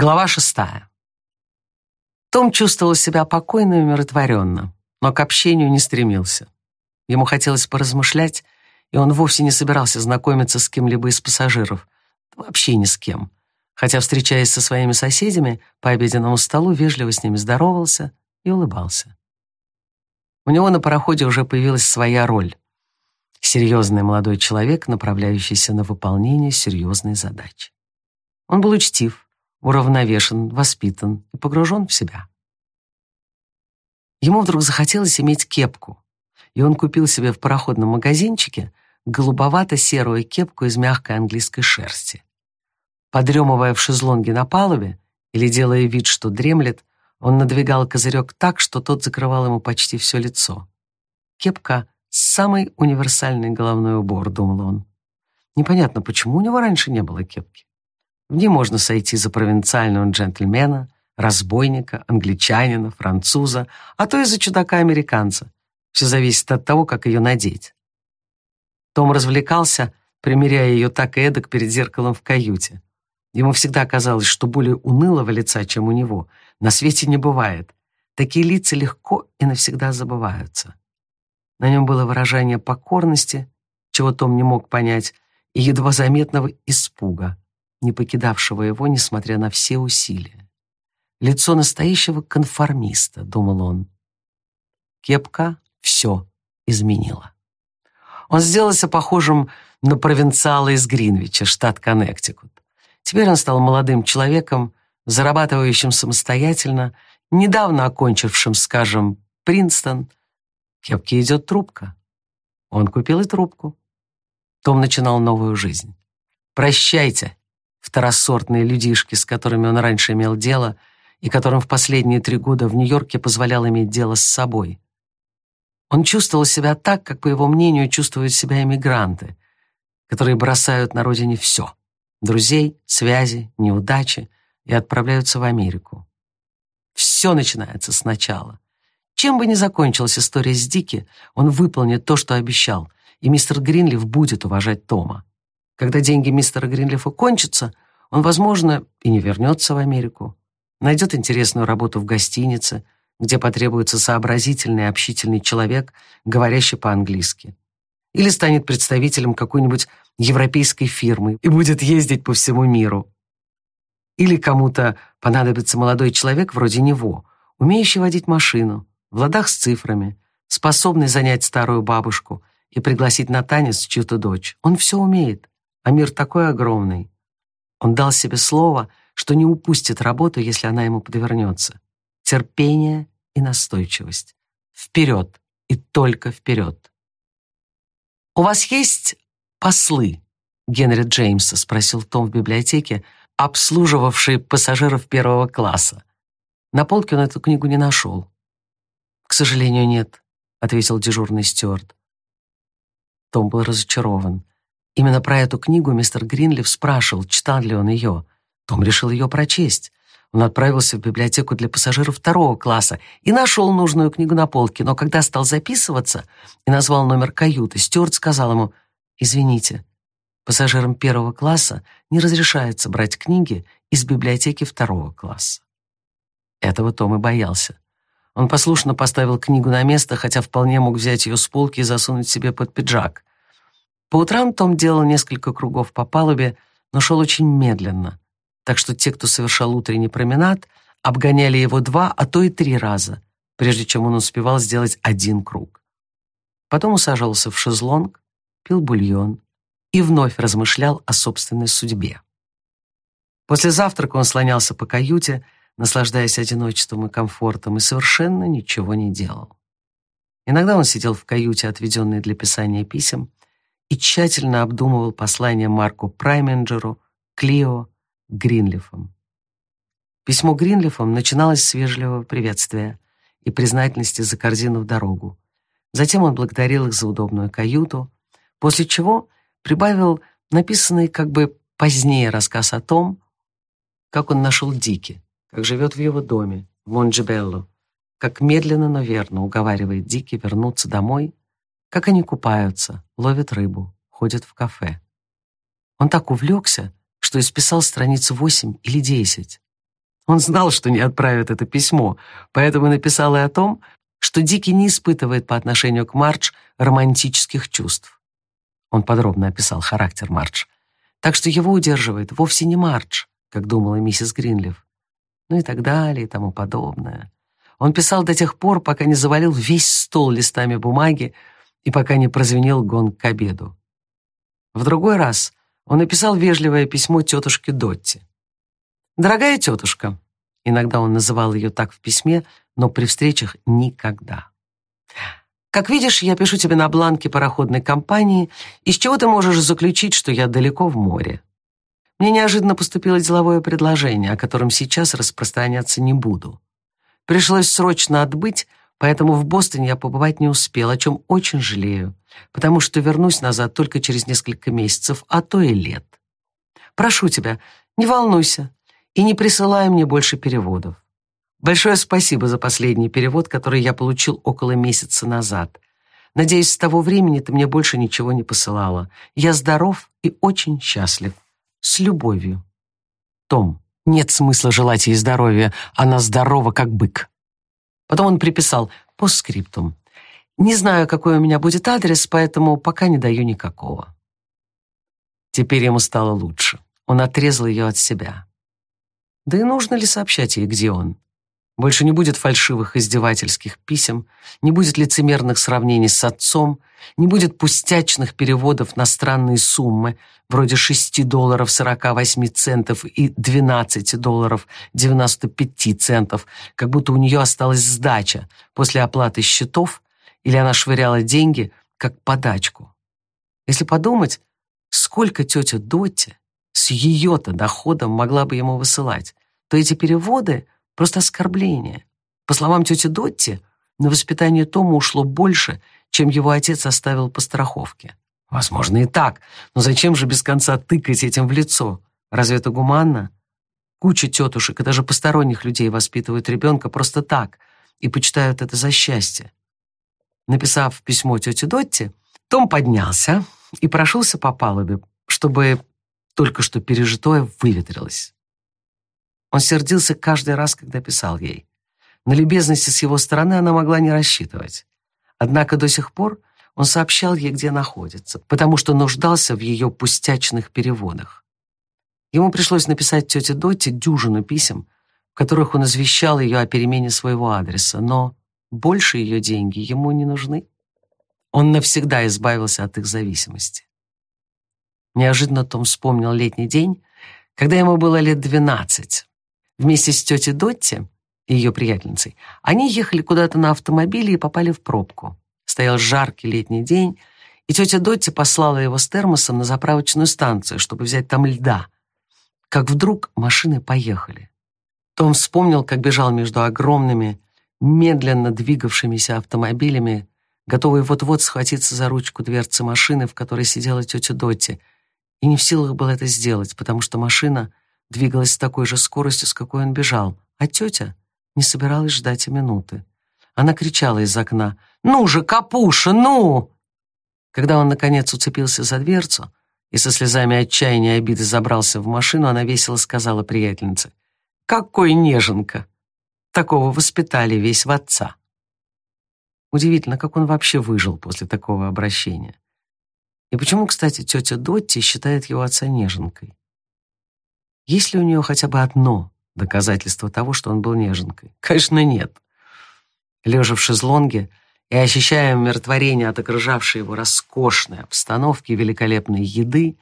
Глава шестая. Том чувствовал себя покойно и умиротворенно, но к общению не стремился. Ему хотелось поразмышлять, и он вовсе не собирался знакомиться с кем-либо из пассажиров, вообще ни с кем. Хотя, встречаясь со своими соседями, по обеденному столу вежливо с ними здоровался и улыбался. У него на пароходе уже появилась своя роль. Серьезный молодой человек, направляющийся на выполнение серьезной задачи. Он был учтив, уравновешен, воспитан и погружен в себя. Ему вдруг захотелось иметь кепку, и он купил себе в пароходном магазинчике голубовато-серую кепку из мягкой английской шерсти. Подремывая в шезлонге на палубе или делая вид, что дремлет, он надвигал козырек так, что тот закрывал ему почти все лицо. Кепка — самый универсальный головной убор, думал он. Непонятно, почему у него раньше не было кепки. Ней можно сойти за провинциального джентльмена, разбойника, англичанина, француза, а то и за чудака-американца. Все зависит от того, как ее надеть. Том развлекался, примеряя ее так и эдак перед зеркалом в каюте. Ему всегда казалось, что более унылого лица, чем у него, на свете не бывает. Такие лица легко и навсегда забываются. На нем было выражение покорности, чего Том не мог понять, и едва заметного испуга не покидавшего его, несмотря на все усилия. Лицо настоящего конформиста, думал он. Кепка все изменила. Он сделался похожим на провинциала из Гринвича, штат Коннектикут. Теперь он стал молодым человеком, зарабатывающим самостоятельно, недавно окончившим, скажем, Принстон. Кепке идет трубка. Он купил и трубку. Том начинал новую жизнь. «Прощайте, второсортные людишки, с которыми он раньше имел дело и которым в последние три года в Нью-Йорке позволял иметь дело с собой. Он чувствовал себя так, как, по его мнению, чувствуют себя эмигранты, которые бросают на родине все — друзей, связи, неудачи и отправляются в Америку. Все начинается сначала. Чем бы ни закончилась история с Дики, он выполнит то, что обещал, и мистер Гринлиф будет уважать Тома. Когда деньги мистера Гринлифа кончатся, он, возможно, и не вернется в Америку. Найдет интересную работу в гостинице, где потребуется сообразительный общительный человек, говорящий по-английски. Или станет представителем какой-нибудь европейской фирмы и будет ездить по всему миру. Или кому-то понадобится молодой человек вроде него, умеющий водить машину, в ладах с цифрами, способный занять старую бабушку и пригласить на танец чью-то дочь. Он все умеет а мир такой огромный. Он дал себе слово, что не упустит работу, если она ему подвернется. Терпение и настойчивость. Вперед и только вперед. «У вас есть послы?» Генри Джеймса спросил Том в библиотеке, обслуживавший пассажиров первого класса. На полке он эту книгу не нашел. «К сожалению, нет», — ответил дежурный стюард. Том был разочарован. Именно про эту книгу мистер Гринлиф спрашивал, читал ли он ее. Том решил ее прочесть. Он отправился в библиотеку для пассажиров второго класса и нашел нужную книгу на полке, но когда стал записываться и назвал номер каюты, Стюарт сказал ему, «Извините, пассажирам первого класса не разрешается брать книги из библиотеки второго класса». Этого Том и боялся. Он послушно поставил книгу на место, хотя вполне мог взять ее с полки и засунуть себе под пиджак. По утрам Том делал несколько кругов по палубе, но шел очень медленно, так что те, кто совершал утренний променад, обгоняли его два, а то и три раза, прежде чем он успевал сделать один круг. Потом усаживался в шезлонг, пил бульон и вновь размышлял о собственной судьбе. После завтрака он слонялся по каюте, наслаждаясь одиночеством и комфортом, и совершенно ничего не делал. Иногда он сидел в каюте, отведенной для писания писем, и тщательно обдумывал послание Марку Прайменджеру, Клио, Гринлифом. Письмо Гринлифом начиналось с вежливого приветствия и признательности за корзину в дорогу. Затем он благодарил их за удобную каюту, после чего прибавил написанный как бы позднее рассказ о том, как он нашел Дики, как живет в его доме, в Монджебелло, как медленно, но верно уговаривает Дики вернуться домой как они купаются, ловят рыбу, ходят в кафе. Он так увлекся, что исписал страниц восемь или десять. Он знал, что не отправит это письмо, поэтому написал и о том, что Дики не испытывает по отношению к Мардж романтических чувств. Он подробно описал характер Мардж. Так что его удерживает вовсе не Мардж, как думала миссис Гринлиф. Ну и так далее, и тому подобное. Он писал до тех пор, пока не завалил весь стол листами бумаги и пока не прозвенел гонг к обеду. В другой раз он написал вежливое письмо тетушке Дотти. «Дорогая тетушка», иногда он называл ее так в письме, но при встречах никогда. Как видишь, я пишу тебе на бланке пароходной компании, из чего ты можешь заключить, что я далеко в море. Мне неожиданно поступило деловое предложение, о котором сейчас распространяться не буду. Пришлось срочно отбыть, поэтому в Бостоне я побывать не успел, о чем очень жалею, потому что вернусь назад только через несколько месяцев, а то и лет. Прошу тебя, не волнуйся и не присылай мне больше переводов. Большое спасибо за последний перевод, который я получил около месяца назад. Надеюсь, с того времени ты мне больше ничего не посылала. Я здоров и очень счастлив. С любовью. Том. Нет смысла желать ей здоровья. Она здорова, как бык. Потом он приписал постскриптум. Не знаю, какой у меня будет адрес, поэтому пока не даю никакого. Теперь ему стало лучше. Он отрезал ее от себя. Да и нужно ли сообщать ей, где он? Больше не будет фальшивых издевательских писем, не будет лицемерных сравнений с отцом, не будет пустячных переводов на странные суммы, вроде 6 долларов 48 центов и 12 долларов 95 центов, как будто у нее осталась сдача после оплаты счетов, или она швыряла деньги как подачку. Если подумать, сколько тетя Дотти с ее-то доходом могла бы ему высылать, то эти переводы — Просто оскорбление. По словам тети Дотти, на воспитание Тома ушло больше, чем его отец оставил по страховке. Возможно и так, но зачем же без конца тыкать этим в лицо? Разве это гуманно? Куча тетушек и даже посторонних людей воспитывают ребенка просто так и почитают это за счастье. Написав письмо тете Дотти, том поднялся и прошелся по палубе, чтобы только что пережитое выветрилось. Он сердился каждый раз, когда писал ей. На любезности с его стороны она могла не рассчитывать. Однако до сих пор он сообщал ей, где находится, потому что нуждался в ее пустячных переводах. Ему пришлось написать тете Дотти дюжину писем, в которых он извещал ее о перемене своего адреса, но больше ее деньги ему не нужны. Он навсегда избавился от их зависимости. Неожиданно Том вспомнил летний день, когда ему было лет двенадцать. Вместе с тетей Дотти и ее приятельницей они ехали куда-то на автомобиле и попали в пробку. Стоял жаркий летний день, и тетя Дотти послала его с термосом на заправочную станцию, чтобы взять там льда. Как вдруг машины поехали. Том вспомнил, как бежал между огромными, медленно двигавшимися автомобилями, готовый вот-вот схватиться за ручку дверцы машины, в которой сидела тетя Дотти, и не в силах был это сделать, потому что машина двигалась с такой же скоростью, с какой он бежал, а тетя не собиралась ждать и минуты. Она кричала из окна «Ну же, Капуша, ну!» Когда он, наконец, уцепился за дверцу и со слезами отчаяния и обиды забрался в машину, она весело сказала приятельнице «Какой неженка! Такого воспитали весь в отца!» Удивительно, как он вообще выжил после такого обращения. И почему, кстати, тетя Дотти считает его отца неженкой? Есть ли у нее хотя бы одно доказательство того, что он был неженкой? Конечно, нет. Лежа в шезлонге и ощущая умиротворение от окружавшей его роскошной обстановки и великолепной еды,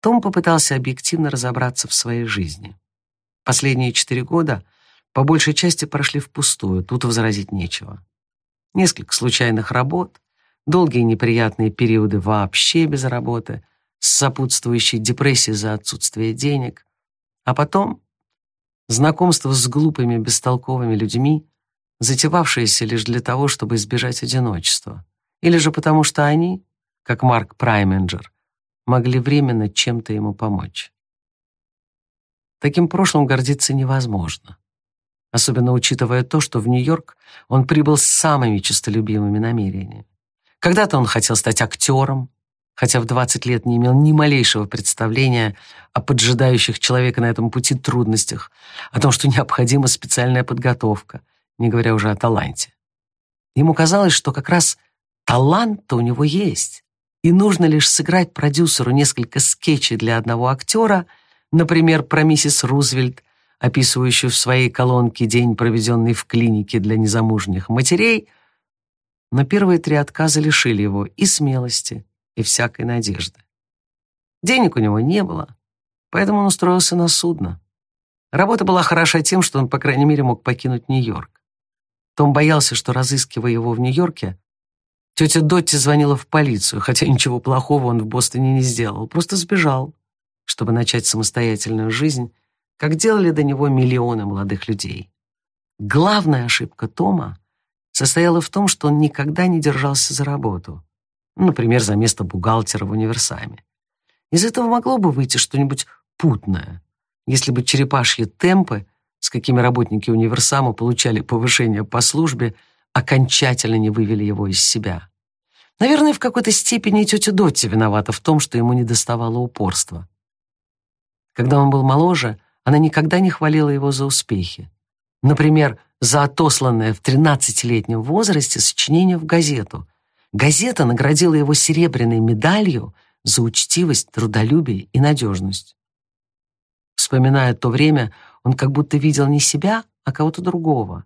том попытался объективно разобраться в своей жизни. Последние четыре года по большей части прошли впустую, тут возразить нечего. Несколько случайных работ, долгие неприятные периоды вообще без работы, с сопутствующей депрессией за отсутствие денег, а потом знакомство с глупыми, бестолковыми людьми, затевавшиеся лишь для того, чтобы избежать одиночества. Или же потому, что они, как Марк Прайменджер, могли временно чем-то ему помочь. Таким прошлым гордиться невозможно, особенно учитывая то, что в Нью-Йорк он прибыл с самыми честолюбивыми намерениями. Когда-то он хотел стать актером, хотя в 20 лет не имел ни малейшего представления о поджидающих человека на этом пути трудностях, о том, что необходима специальная подготовка, не говоря уже о таланте. Ему казалось, что как раз талант-то у него есть, и нужно лишь сыграть продюсеру несколько скетчей для одного актера, например, про миссис Рузвельт, описывающую в своей колонке день, проведенный в клинике для незамужних матерей, но первые три отказа лишили его и смелости, и всякой надежды. Денег у него не было, поэтому он устроился на судно. Работа была хороша тем, что он, по крайней мере, мог покинуть Нью-Йорк. Том боялся, что, разыскивая его в Нью-Йорке, тетя Дотти звонила в полицию, хотя ничего плохого он в Бостоне не сделал, просто сбежал, чтобы начать самостоятельную жизнь, как делали до него миллионы молодых людей. Главная ошибка Тома состояла в том, что он никогда не держался за работу например, за место бухгалтера в универсаме. Из этого могло бы выйти что-нибудь путное, если бы черепашьи темпы, с какими работники универсама получали повышение по службе, окончательно не вывели его из себя. Наверное, в какой-то степени тетя Дотти виновата в том, что ему не доставало упорства. Когда он был моложе, она никогда не хвалила его за успехи. Например, за отосланное в 13-летнем возрасте сочинение в газету, Газета наградила его серебряной медалью за учтивость, трудолюбие и надежность. Вспоминая то время, он как будто видел не себя, а кого-то другого.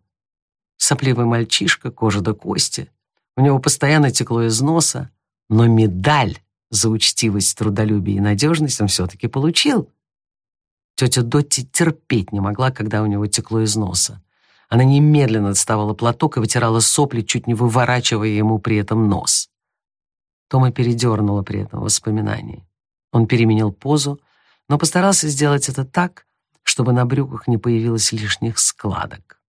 Сопливый мальчишка, кожа до кости. У него постоянно текло из носа, но медаль за учтивость, трудолюбие и надежность он все-таки получил. Тетя Дотти терпеть не могла, когда у него текло из носа. Она немедленно доставала платок и вытирала сопли, чуть не выворачивая ему при этом нос. Тома передернула при этом воспоминании. Он переменил позу, но постарался сделать это так, чтобы на брюках не появилось лишних складок.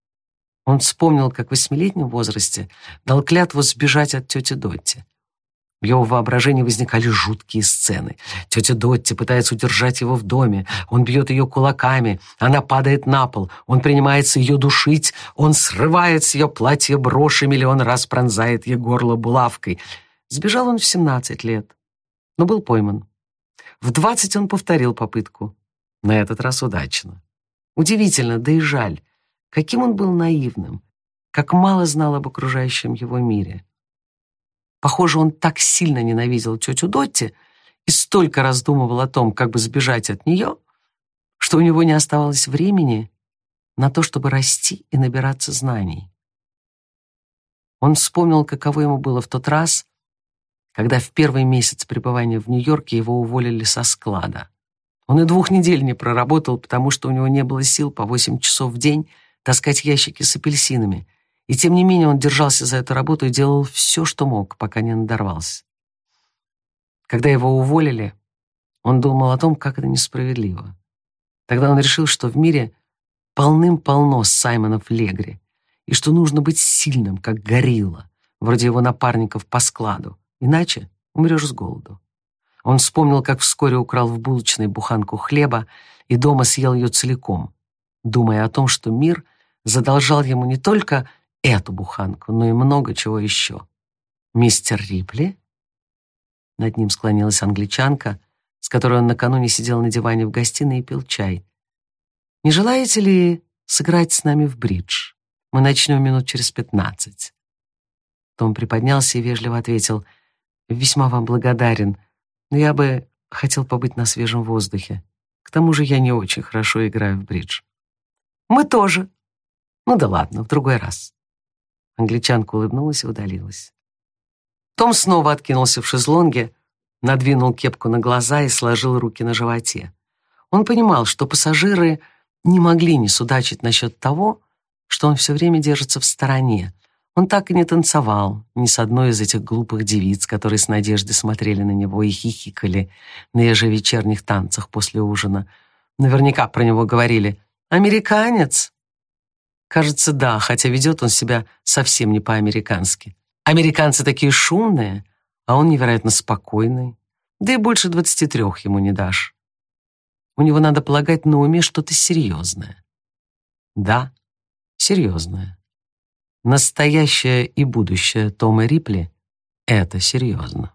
Он вспомнил, как в восьмилетнем возрасте дал клятву сбежать от тети Дотти. В его воображении возникали жуткие сцены. Тетя Дотти пытается удержать его в доме. Он бьет ее кулаками. Она падает на пол. Он принимается ее душить. Он срывает с ее платья броши, миллион раз пронзает ей горло булавкой. Сбежал он в 17 лет, но был пойман. В 20 он повторил попытку. На этот раз удачно. Удивительно, да и жаль, каким он был наивным, как мало знал об окружающем его мире. Похоже, он так сильно ненавидел тетю Дотти и столько раздумывал о том, как бы сбежать от нее, что у него не оставалось времени на то, чтобы расти и набираться знаний. Он вспомнил, каково ему было в тот раз, когда в первый месяц пребывания в Нью-Йорке его уволили со склада. Он и двух недель не проработал, потому что у него не было сил по восемь часов в день таскать ящики с апельсинами, и тем не менее он держался за эту работу и делал все, что мог, пока не надорвался. Когда его уволили, он думал о том, как это несправедливо. Тогда он решил, что в мире полным-полно Саймонов Легри, и что нужно быть сильным, как горилла, вроде его напарников по складу, иначе умрешь с голоду. Он вспомнил, как вскоре украл в булочной буханку хлеба и дома съел ее целиком, думая о том, что мир задолжал ему не только эту буханку, но и много чего еще. «Мистер Рипли?» Над ним склонилась англичанка, с которой он накануне сидел на диване в гостиной и пил чай. «Не желаете ли сыграть с нами в бридж? Мы начнем минут через пятнадцать». Том приподнялся и вежливо ответил, «Весьма вам благодарен, но я бы хотел побыть на свежем воздухе. К тому же я не очень хорошо играю в бридж». «Мы тоже». «Ну да ладно, в другой раз». Англичанка улыбнулась и удалилась. Том снова откинулся в шезлонге, надвинул кепку на глаза и сложил руки на животе. Он понимал, что пассажиры не могли не судачить насчет того, что он все время держится в стороне. Он так и не танцевал ни с одной из этих глупых девиц, которые с надеждой смотрели на него и хихикали на ежевечерних танцах после ужина. Наверняка про него говорили «Американец!» Кажется, да, хотя ведет он себя совсем не по-американски. Американцы такие шумные, а он невероятно спокойный. Да и больше двадцати трех ему не дашь. У него, надо полагать, на уме что-то серьезное. Да, серьезное. Настоящее и будущее Тома Рипли — это серьезно.